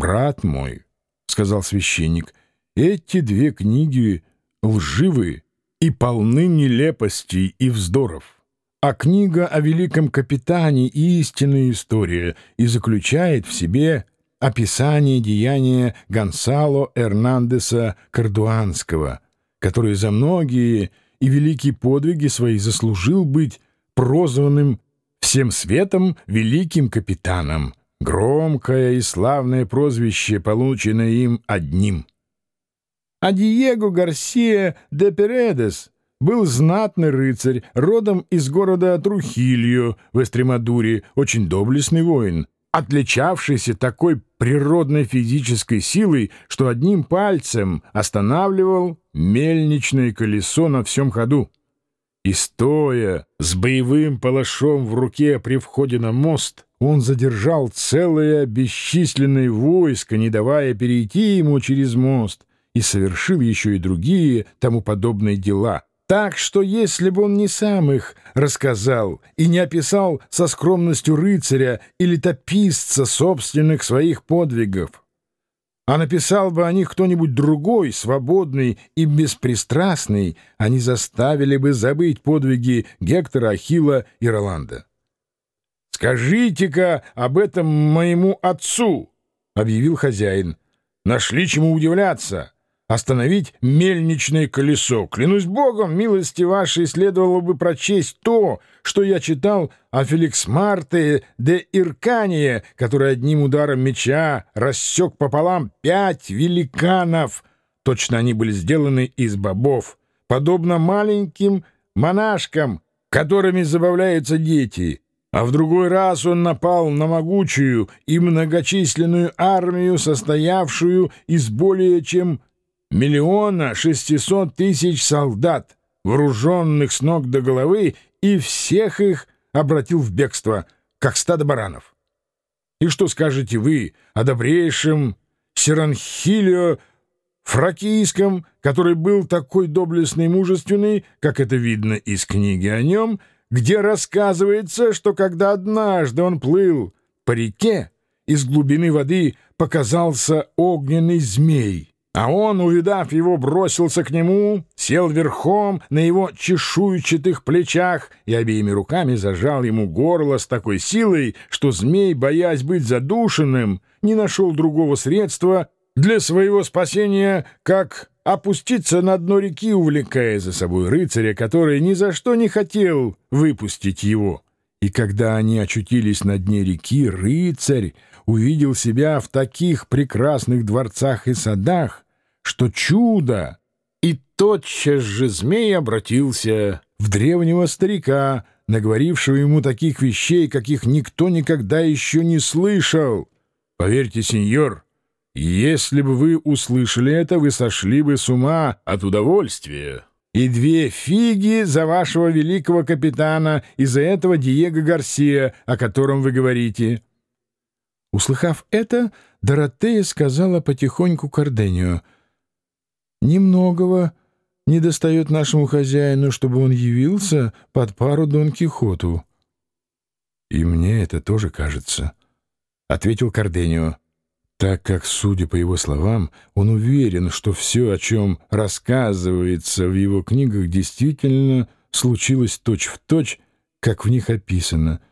«Брат мой», — сказал священник, — «эти две книги лживы и полны нелепостей и вздоров. А книга о великом капитане — истинная история и заключает в себе описание деяния Гонсало Эрнандеса Кардуанского, который за многие и великие подвиги свои заслужил быть прозванным всем светом великим капитаном, громкое и славное прозвище, полученное им одним. А Диего Гарсия де Передес был знатный рыцарь, родом из города Трухильо в Эстремадуре, очень доблестный воин, отличавшийся такой природной физической силой, что одним пальцем останавливал мельничное колесо на всем ходу. И стоя с боевым палашом в руке при входе на мост, он задержал целое бесчисленное войско, не давая перейти ему через мост, и совершил еще и другие тому подобные дела — так что если бы он не сам их рассказал и не описал со скромностью рыцаря или тописца собственных своих подвигов, а написал бы о них кто-нибудь другой, свободный и беспристрастный, они заставили бы забыть подвиги Гектора, Ахилла и Роланда. «Скажите-ка об этом моему отцу!» — объявил хозяин. «Нашли чему удивляться!» остановить мельничное колесо. Клянусь богом, милости вашей следовало бы прочесть то, что я читал о Феликс Марте де Иркане, который одним ударом меча рассек пополам пять великанов. Точно они были сделаны из бобов, подобно маленьким монашкам, которыми забавляются дети. А в другой раз он напал на могучую и многочисленную армию, состоявшую из более чем миллиона шестисот тысяч солдат, вооруженных с ног до головы, и всех их обратил в бегство, как стадо баранов. И что скажете вы о добрейшем Сиранхилио Фракийском, который был такой доблестный и мужественный, как это видно из книги о нем, где рассказывается, что когда однажды он плыл по реке, из глубины воды показался огненный змей — а он, увидав его, бросился к нему, сел верхом на его чешуйчатых плечах и обеими руками зажал ему горло с такой силой, что змей, боясь быть задушенным, не нашел другого средства для своего спасения, как опуститься на дно реки, увлекая за собой рыцаря, который ни за что не хотел выпустить его. И когда они очутились на дне реки, рыцарь увидел себя в таких прекрасных дворцах и садах, что чудо! И тотчас же змей обратился в древнего старика, наговорившего ему таких вещей, каких никто никогда еще не слышал. Поверьте, сеньор, если бы вы услышали это, вы сошли бы с ума от удовольствия. И две фиги за вашего великого капитана и за этого Диего Гарсия, о котором вы говорите». Услыхав это, Доротея сказала потихоньку Кордению, «Немногого не достает нашему хозяину, чтобы он явился под пару Дон Кихоту». «И мне это тоже кажется», — ответил Корденио, так как, судя по его словам, он уверен, что все, о чем рассказывается в его книгах, действительно случилось точь-в-точь, точь, как в них описано —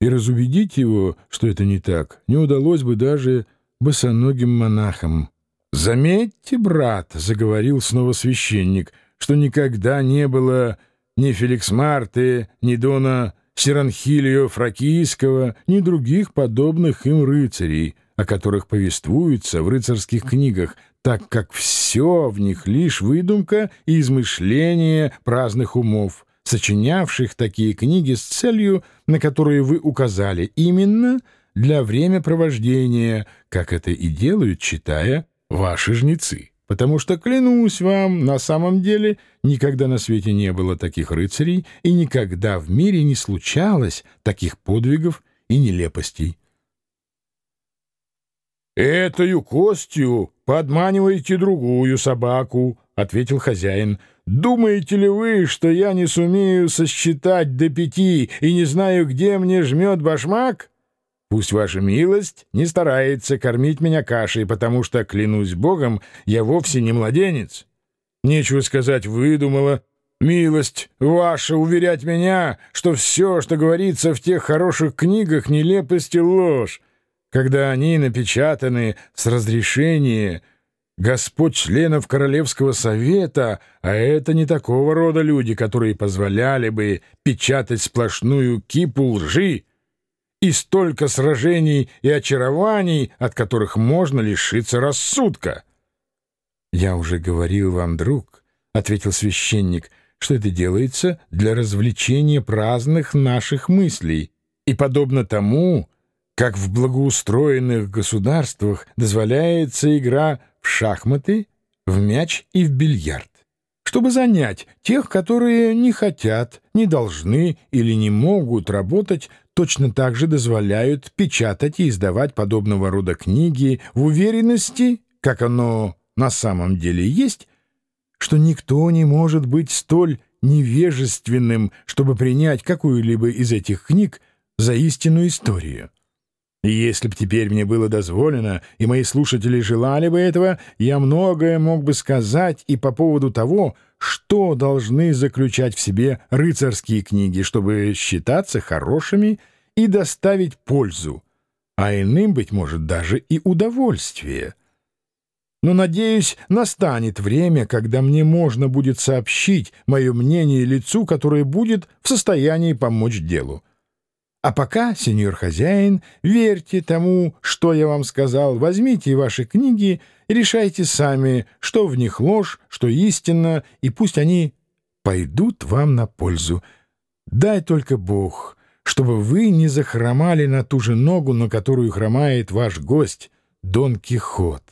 и разубедить его, что это не так, не удалось бы даже босоногим монахам. «Заметьте, брат», — заговорил снова священник, «что никогда не было ни Феликс Марты, ни Дона Сиранхилио Фракийского, ни других подобных им рыцарей, о которых повествуется в рыцарских книгах, так как все в них лишь выдумка и измышление праздных умов сочинявших такие книги с целью, на которую вы указали, именно для времяпровождения, как это и делают, читая ваши жнецы. Потому что, клянусь вам, на самом деле никогда на свете не было таких рыцарей и никогда в мире не случалось таких подвигов и нелепостей. «Этою костью подманиваете другую собаку», — ответил хозяин. «Думаете ли вы, что я не сумею сосчитать до пяти и не знаю, где мне жмет башмак? Пусть ваша милость не старается кормить меня кашей, потому что, клянусь богом, я вовсе не младенец. Нечего сказать, выдумала. Милость ваша уверять меня, что все, что говорится в тех хороших книгах, нелепость и ложь, когда они напечатаны с разрешения Господь членов Королевского совета, а это не такого рода люди, которые позволяли бы печатать сплошную кипу лжи, и столько сражений и очарований, от которых можно лишиться рассудка. — Я уже говорил вам, друг, — ответил священник, — что это делается для развлечения праздных наших мыслей, и подобно тому, как в благоустроенных государствах дозволяется игра в шахматы, в мяч и в бильярд чтобы занять тех, которые не хотят, не должны или не могут работать, точно так же дозволяют печатать и издавать подобного рода книги в уверенности, как оно на самом деле есть, что никто не может быть столь невежественным, чтобы принять какую-либо из этих книг за истинную историю. И если б теперь мне было дозволено, и мои слушатели желали бы этого, я многое мог бы сказать и по поводу того, что должны заключать в себе рыцарские книги, чтобы считаться хорошими и доставить пользу, а иным, быть может, даже и удовольствие. Но, надеюсь, настанет время, когда мне можно будет сообщить мое мнение лицу, которое будет в состоянии помочь делу. А пока, сеньор хозяин, верьте тому, что я вам сказал, возьмите ваши книги и решайте сами, что в них ложь, что истинно, и пусть они пойдут вам на пользу. Дай только Бог, чтобы вы не захромали на ту же ногу, на которую хромает ваш гость Дон Кихот.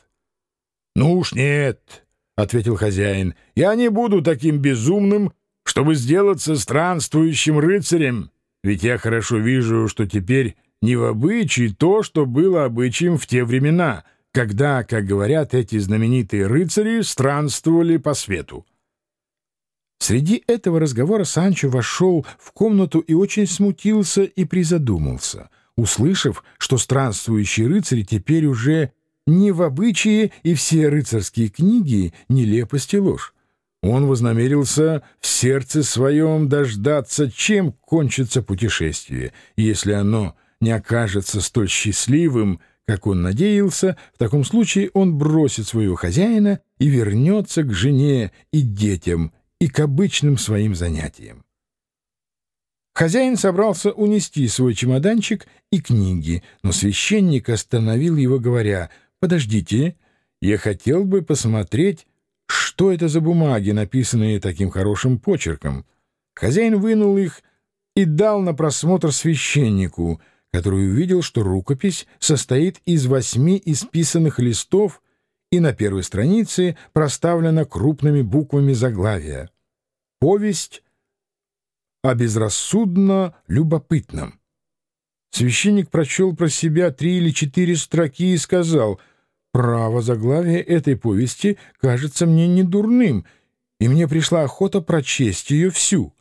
— Ну уж нет, — ответил хозяин, — я не буду таким безумным, чтобы сделаться странствующим рыцарем. — ведь я хорошо вижу, что теперь не в обычае то, что было обычаем в те времена, когда, как говорят эти знаменитые рыцари, странствовали по свету. Среди этого разговора Санчо вошел в комнату и очень смутился и призадумался, услышав, что странствующие рыцари теперь уже не в обычае и все рыцарские книги — нелепость и ложь. Он вознамерился в сердце своем дождаться, чем кончится путешествие, если оно не окажется столь счастливым, как он надеялся, в таком случае он бросит своего хозяина и вернется к жене и детям и к обычным своим занятиям. Хозяин собрался унести свой чемоданчик и книги, но священник остановил его, говоря, «Подождите, я хотел бы посмотреть, что это за бумаги, написанные таким хорошим почерком? Хозяин вынул их и дал на просмотр священнику, который увидел, что рукопись состоит из восьми исписанных листов и на первой странице проставлена крупными буквами заглавия. Повесть о безрассудно любопытном. Священник прочел про себя три или четыре строки и сказал — Право, заглавие этой повести кажется мне не дурным, и мне пришла охота прочесть ее всю.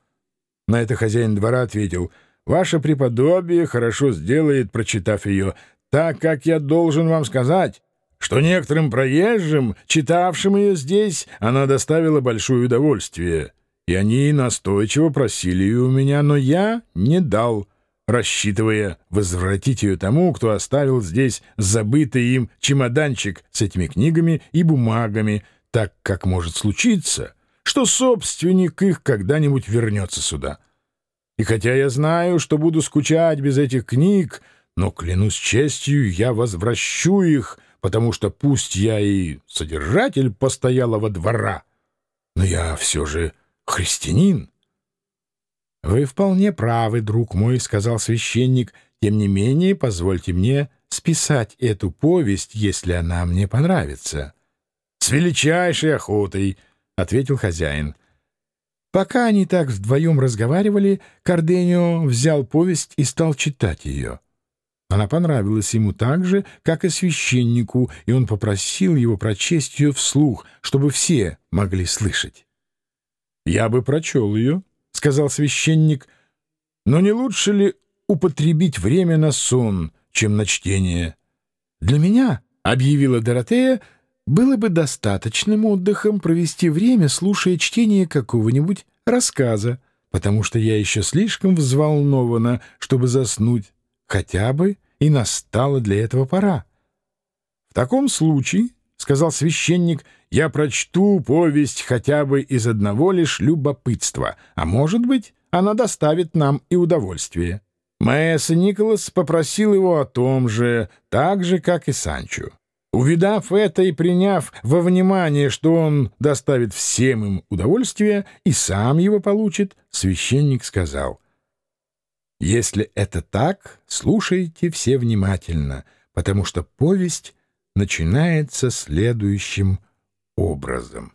На это хозяин двора ответил, «Ваше преподобие хорошо сделает, прочитав ее, так как я должен вам сказать, что некоторым проезжим, читавшим ее здесь, она доставила большое удовольствие, и они настойчиво просили ее у меня, но я не дал» рассчитывая возвратить ее тому, кто оставил здесь забытый им чемоданчик с этими книгами и бумагами, так как может случиться, что собственник их когда-нибудь вернется сюда. И хотя я знаю, что буду скучать без этих книг, но, клянусь честью, я возвращу их, потому что пусть я и содержатель постоялого двора, но я все же христианин. «Вы вполне правы, друг мой», — сказал священник. «Тем не менее, позвольте мне списать эту повесть, если она мне понравится». «С величайшей охотой», — ответил хозяин. Пока они так вдвоем разговаривали, Карденио взял повесть и стал читать ее. Она понравилась ему так же, как и священнику, и он попросил его прочесть ее вслух, чтобы все могли слышать. «Я бы прочел ее», сказал священник, — но не лучше ли употребить время на сон, чем на чтение. «Для меня», — объявила Доротея, — «было бы достаточным отдыхом провести время, слушая чтение какого-нибудь рассказа, потому что я еще слишком взволнована, чтобы заснуть, хотя бы и настала для этого пора». «В таком случае», — сказал священник, — «я прочту повесть хотя бы из одного лишь любопытства, а может быть, она доставит нам и удовольствие». Маэса Николас попросил его о том же, так же, как и Санчо. Увидав это и приняв во внимание, что он доставит всем им удовольствие и сам его получит, священник сказал, «Если это так, слушайте все внимательно, потому что повесть начинается следующим образом».